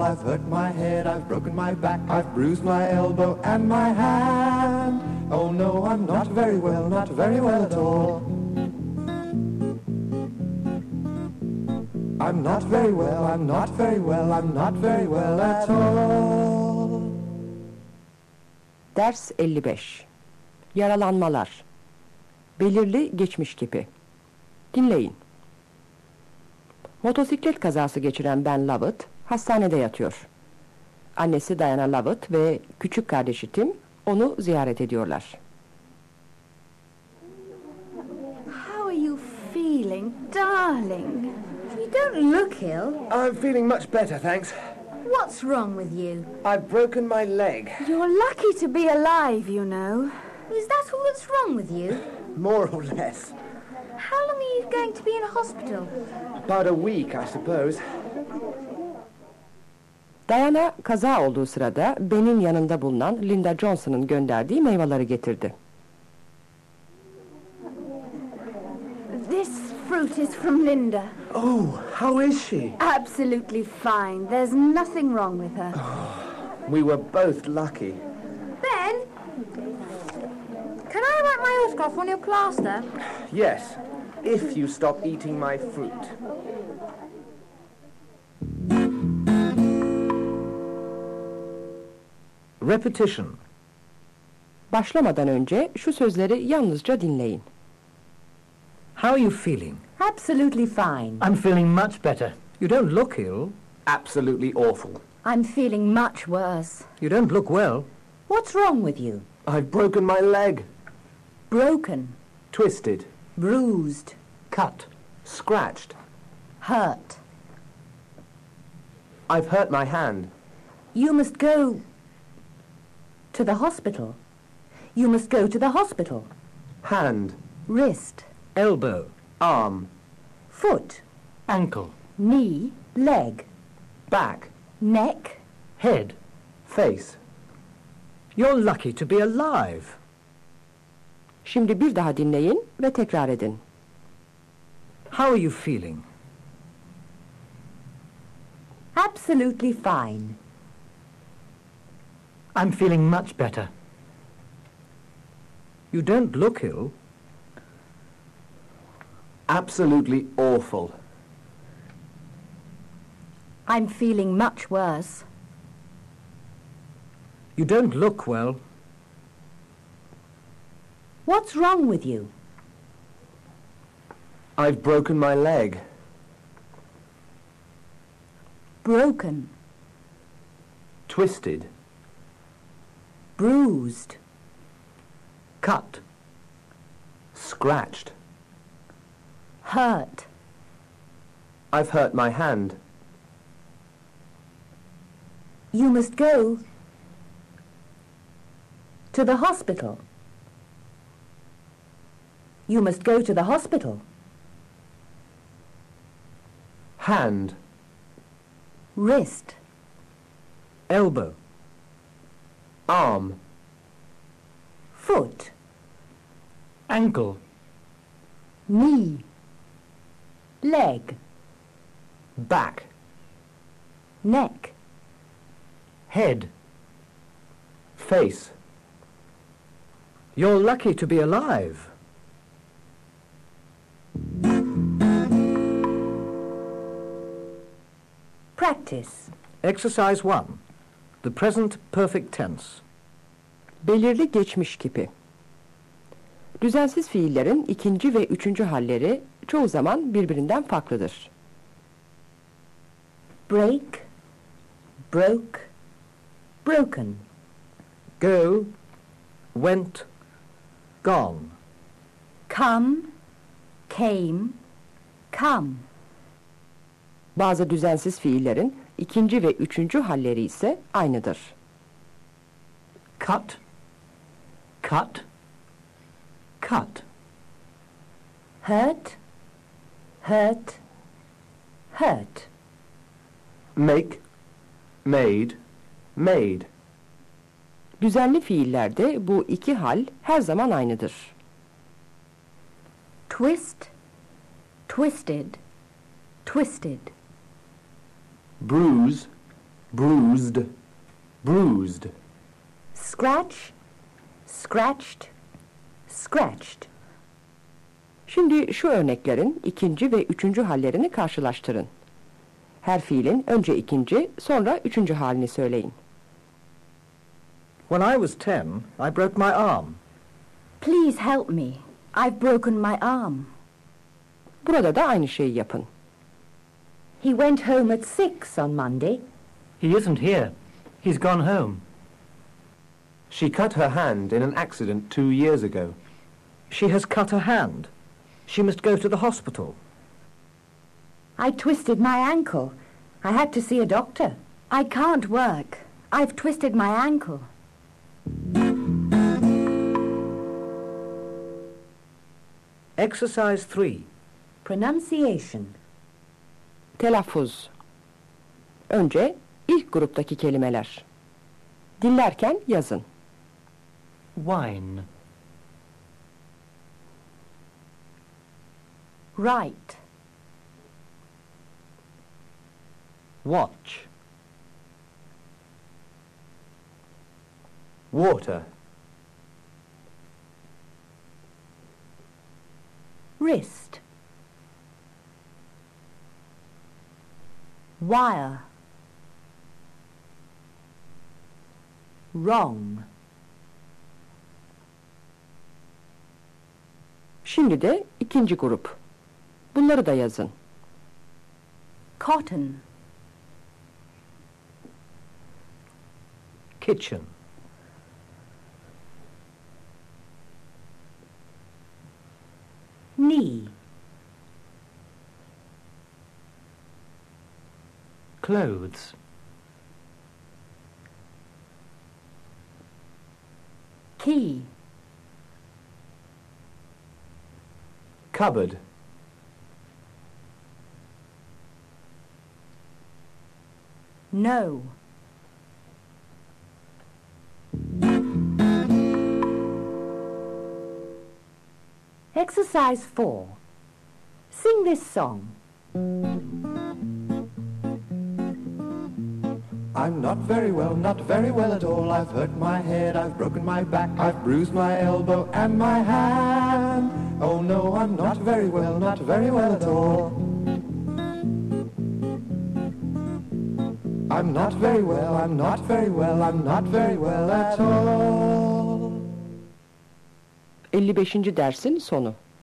I've hurt my head, I've broken my back, I've bruised my elbow and my hand. Oh no, I'm not very well, not very well at all. I'm not very well, I'm not very well, I'm not very well at all. Ders 55 Yaralanmalar Belirli geçmiş kipi Dinleyin. Motosiklet kazası geçiren Ben Lovett hastanede yatıyor. Annesi Diana Lovett ve küçük kardeşi Tim onu ziyaret ediyorlar. How are you feeling, darling? You don't look ill. I'm feeling much better, thanks. What's wrong with you? I've broken my leg. You're lucky to be alive, you know. Is that all that's wrong with you? More or less. How long are you going to be in hospital? About a week, I suppose. Diana kaza olduğu sırada Ben'in yanında bulunan Linda Johnson'ın gönderdiği meyveleri getirdi. This fruit is from Linda. Oh, how is she? Absolutely fine. There's nothing wrong with her. Oh, we were both lucky. Ben, can I write my autograph on your plaster? Yes, if you stop eating my fruit. Repetition. Başlamadan önce şu sözleri yalnızca dinleyin. How are you feeling? Absolutely fine. I'm feeling much better. You don't look ill. Absolutely awful. I'm feeling much worse. You don't look well. What's wrong with you? I've broken my leg. Broken, Twisted. bruised, Cut. Scratched. hurt. I've hurt my hand. You must go to the hospital. You must go to the hospital. Hand. Wrist, Elbow. Arm. foot, Ankle. knee, leg, Back. neck. Head. Face. You're lucky to be alive. Şimdi bir daha dinleyin ve tekrar edin. How are you feeling? Absolutely fine. I'm feeling much better. You don't look ill. Absolutely awful. I'm feeling much worse. You don't look well. What's wrong with you? I've broken my leg. Broken, Twisted. Bruised, Cut. Scratched. hurt. I've hurt my hand. You must go to the hospital. You must go to the hospital. Hand. Wrist, Elbow. Arm. foot, Ankle. knee, leg, Back. neck. Head. Face. You're lucky to be alive. Practice. Exercise 1. The present perfect tense. Belirli geçmiş kipi. Düzensiz fiillerin ikinci ve üçüncü halleri çoğu zaman birbirinden farklıdır. Break, broke, broken. Go. Went. Gone. Come, came, come. Bazı düzensiz fiillerin ikinci ve üçüncü halleri ise aynıdır. Cut. Cut. Cut. Hurt, hurt, hurt. Make. Made. Made. Düzenli fiillerde bu iki hal her zaman aynıdır. Twist, twisted, twisted. Bruise. bruised, bruised. Scratch, scratched, scratched. Şimdi şu örneklerin ikinci ve üçüncü hallerini karşılaştırın. Her fiilin önce ikinci, sonra üçüncü halini söyleyin. When I was ten, I broke my arm. Please help me. I've broken my arm. Burada da aynı şeyi yapın. He went home at six on Monday. He isn't here. He's gone home. She cut her hand in an accident two years ago. She has cut her hand. She must go to the hospital. I twisted my ankle. I had to see a doctor. I can't work. I've twisted my ankle. Exercise 3. Pronunciation. Telaffuz. Önce ilk gruptaki kelimeler. Dinlerken yazın. Wine. Right. Watch. Water. Wrist. Wire. Wrong. Şimdi de ikinci grup. Bunları da yazın. Cotton. Kitchen. Knee. Clothes. Key. Cupboard. No. Exercise 4. Sing this song. I'm not very well, not very well at all. I've hurt my head, I've broken my back, I've bruised my elbow and my hand. Oh no, I'm not very well, not very well at all. I'm not very well, I'm not very well, I'm not very well at all. 55. dersin sonu.